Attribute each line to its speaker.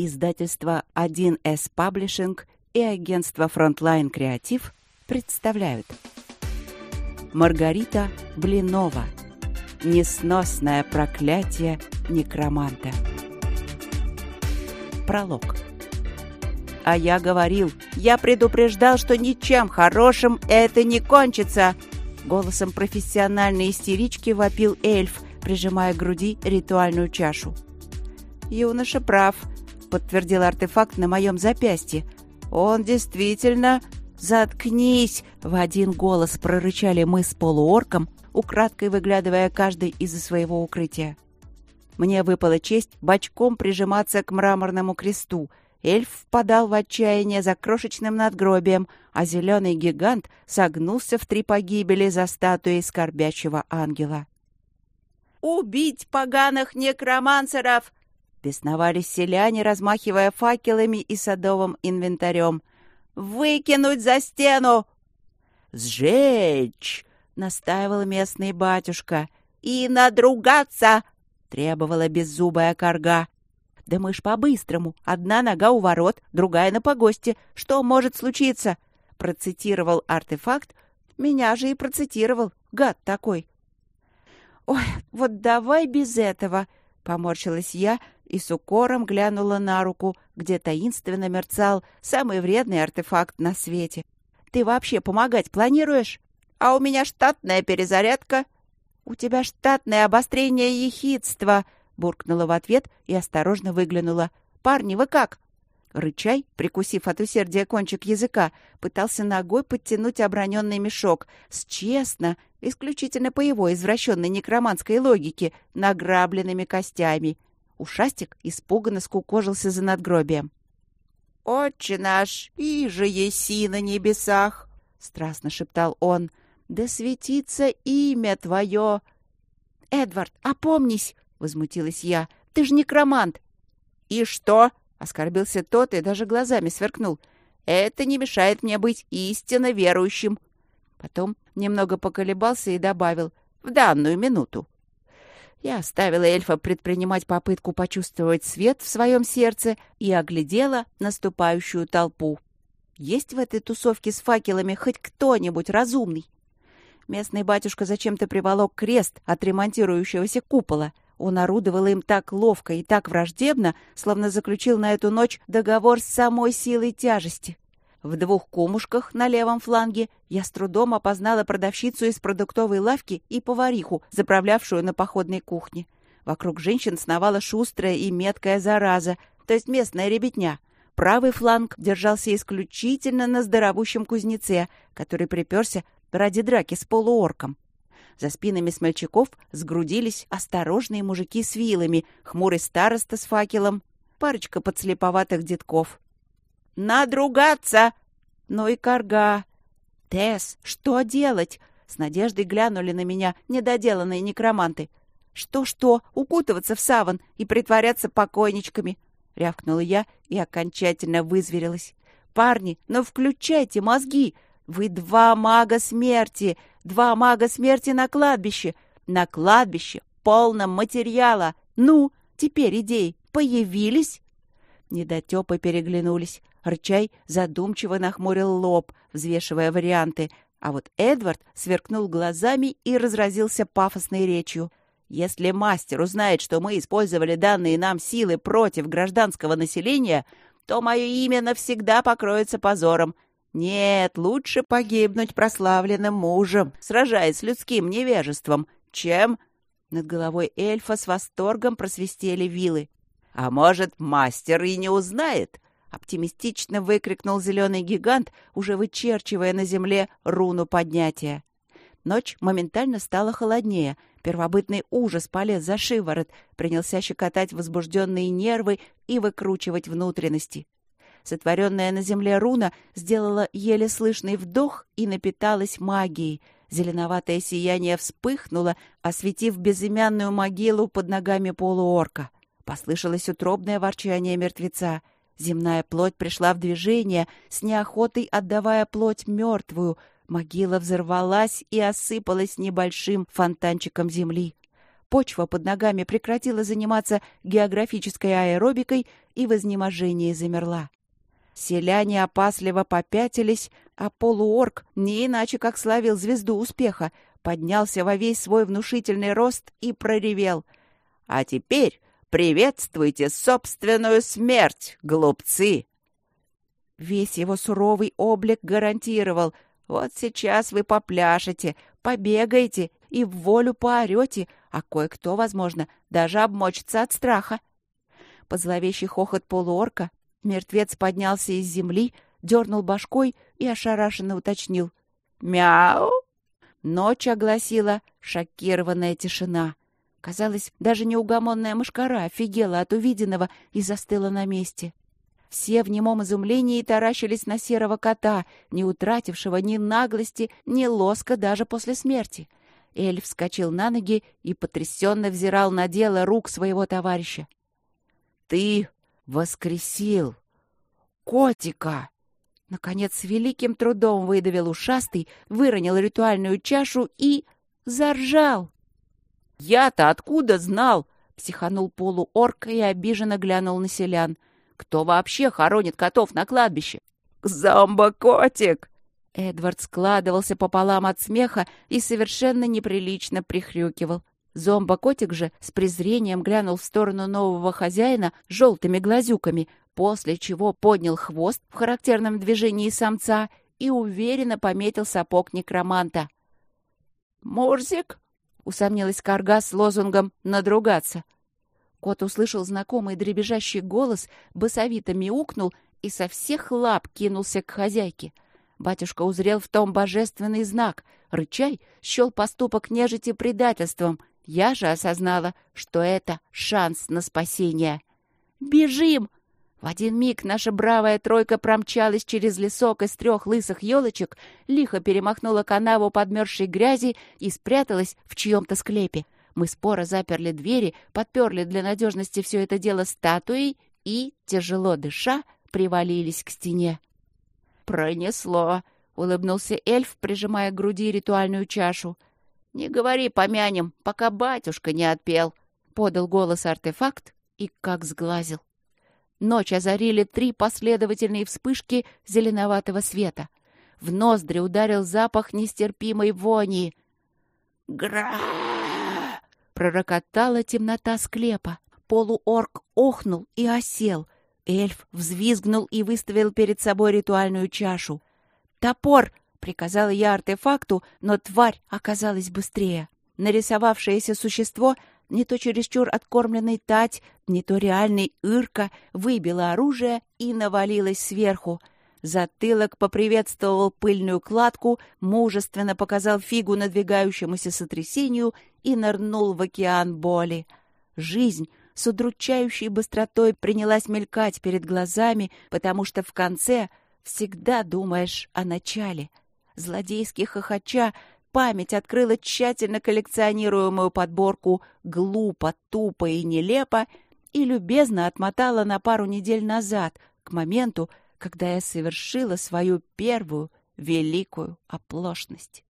Speaker 1: Издательство 1С Паблишинг и агентство Frontline Креатив представляют. Маргарита Блинова. Несносное проклятие некроманта. Пролог. А я говорил, я предупреждал, что ничем хорошим это не кончится! Голосом профессиональной истерички вопил эльф, прижимая к груди ритуальную чашу. «Юноша прав», — подтвердил артефакт на моем запястье. «Он действительно...» «Заткнись!» — в один голос прорычали мы с полуорком, украдкой выглядывая каждый из-за своего укрытия. Мне выпала честь бочком прижиматься к мраморному кресту. Эльф впадал в отчаяние за крошечным надгробием, а зеленый гигант согнулся в три погибели за статуей скорбящего ангела. «Убить поганых некромансеров!» Бесновались селяне, размахивая факелами и садовым инвентарем. «Выкинуть за стену!» «Сжечь!» — настаивал местный батюшка. «И надругаться!» — требовала беззубая корга. «Да мы ж по-быстрому. Одна нога у ворот, другая на погосте. Что может случиться?» — процитировал артефакт. Меня же и процитировал. Гад такой. «Ой, вот давай без этого!» — поморщилась я и с укором глянула на руку, где таинственно мерцал самый вредный артефакт на свете. «Ты вообще помогать планируешь? А у меня штатная перезарядка». «У тебя штатное обострение ехидства», — буркнула в ответ и осторожно выглянула. «Парни, вы как?» Рычай, прикусив от усердия кончик языка, пытался ногой подтянуть оброненный мешок с честно, исключительно по его извращенной некроманской логике, награбленными костями — Ушастик испуганно скукожился за надгробием. «Отче наш, и же еси на небесах!» — страстно шептал он. «Да светится имя твое!» «Эдвард, опомнись!» — возмутилась я. «Ты же некромант!» «И что?» — оскорбился тот и даже глазами сверкнул. «Это не мешает мне быть истинно верующим!» Потом немного поколебался и добавил «в данную минуту». Я оставила эльфа предпринимать попытку почувствовать свет в своем сердце и оглядела наступающую толпу. Есть в этой тусовке с факелами хоть кто-нибудь разумный? Местный батюшка зачем-то приволок крест от ремонтирующегося купола. Он орудовал им так ловко и так враждебно, словно заключил на эту ночь договор с самой силой тяжести. В двух кумушках на левом фланге я с трудом опознала продавщицу из продуктовой лавки и повариху, заправлявшую на походной кухне. Вокруг женщин сновала шустрая и меткая зараза, то есть местная ребятня. Правый фланг держался исключительно на здоровущем кузнеце, который приперся ради драки с полуорком. За спинами смельчаков сгрудились осторожные мужики с вилами, хмурый староста с факелом, парочка подслеповатых детков. Надругаться! Ну и карга! Тесс, что делать? С надеждой глянули на меня недоделанные некроманты. Что-что, укутываться в саван и притворяться покойничками? Рявкнула я и окончательно вызверилась. Парни, ну включайте мозги! Вы два мага смерти! Два мага смерти на кладбище! На кладбище, полном материала! Ну, теперь идеи появились? Недотёпы переглянулись. Рычай задумчиво нахмурил лоб, взвешивая варианты, а вот Эдвард сверкнул глазами и разразился пафосной речью. «Если мастер узнает, что мы использовали данные нам силы против гражданского населения, то мое имя навсегда покроется позором. Нет, лучше погибнуть прославленным мужем, сражаясь с людским невежеством, чем...» Над головой эльфа с восторгом просвистели вилы. «А может, мастер и не узнает?» — оптимистично выкрикнул зеленый гигант, уже вычерчивая на земле руну поднятия. Ночь моментально стала холоднее. Первобытный ужас полез за шиворот, принялся щекотать возбужденные нервы и выкручивать внутренности. Сотворенная на земле руна сделала еле слышный вдох и напиталась магией. Зеленоватое сияние вспыхнуло, осветив безымянную могилу под ногами полуорка. Послышалось утробное ворчание мертвеца — Земная плоть пришла в движение, с неохотой отдавая плоть мертвую. Могила взорвалась и осыпалась небольшим фонтанчиком земли. почва под ногами прекратила заниматься географической аэробикой и в изнеможении замерла. Селяне опасливо попятились, а полуорк, не иначе как славил звезду успеха, поднялся во весь свой внушительный рост и проревел. «А теперь приветствуйте собственную смерть, глупцы!» Весь его суровый облик гарантировал. Вот сейчас вы попляшете, побегаете и в волю поорете, а кое-кто, возможно, даже обмочится от страха. По зловещий хохот полуорка мертвец поднялся из земли, дернул башкой и ошарашенно уточнил. «Мяу!» Ночь огласила шокированная тишина. Казалось, даже неугомонная мышкара офигела от увиденного и застыла на месте. Все в немом изумлении таращились на серого кота, не утратившего ни наглости, ни лоска даже после смерти. Эльф вскочил на ноги и потрясенно взирал на дело рук своего товарища. «Ты воскресил котика!» Наконец, с великим трудом выдавил ушастый, выронил ритуальную чашу и... заржал. «Я-то откуда знал?» — психанул полуорк и обиженно глянул на селян. Кто вообще хоронит котов на кладбище? «Зомбо-котик!» Эдвард складывался пополам от смеха и совершенно неприлично прихрюкивал. Зомбо-котик же с презрением глянул в сторону нового хозяина желтыми глазюками, после чего поднял хвост в характерном движении самца и уверенно пометил сапог некроманта. «Мурзик?» — усомнилась Карга с лозунгом «надругаться». Кот услышал знакомый дребезжащий голос, басовито мяукнул и со всех лап кинулся к хозяйке. Батюшка узрел в том божественный знак. Рычай счел поступок нежити предательством. Я же осознала, что это шанс на спасение. «Бежим!» В один миг наша бравая тройка промчалась через лесок из трех лысых елочек, лихо перемахнула канаву подмерзшей грязи и спряталась в чьем-то склепе. Мы споро заперли двери, подперли для надежности все это дело статуей и, тяжело дыша, привалились к стене. «Пронесло!» — улыбнулся эльф, прижимая к груди ритуальную чашу. «Не говори, помянем, пока батюшка не отпел!» — подал голос артефакт и как сглазил. Ночь озарили три последовательные вспышки зеленоватого света. В ноздри ударил запах нестерпимой вони. «Гра!» Пророкотала темнота склепа. Полуорк охнул и осел. Эльф взвизгнул и выставил перед собой ритуальную чашу. «Топор!» — приказала я артефакту, но тварь оказалась быстрее. Нарисовавшееся существо, не то чересчур откормленный тать, не то реальный ирка, выбило оружие и навалилось сверху — Затылок поприветствовал пыльную кладку, мужественно показал фигу надвигающемуся сотрясению и нырнул в океан боли. Жизнь с удручающей быстротой принялась мелькать перед глазами, потому что в конце всегда думаешь о начале. Злодейски хохоча, память открыла тщательно коллекционируемую подборку «Глупо, тупо и нелепо» и любезно отмотала на пару недель назад, к моменту, когда я совершила свою первую великую оплошность.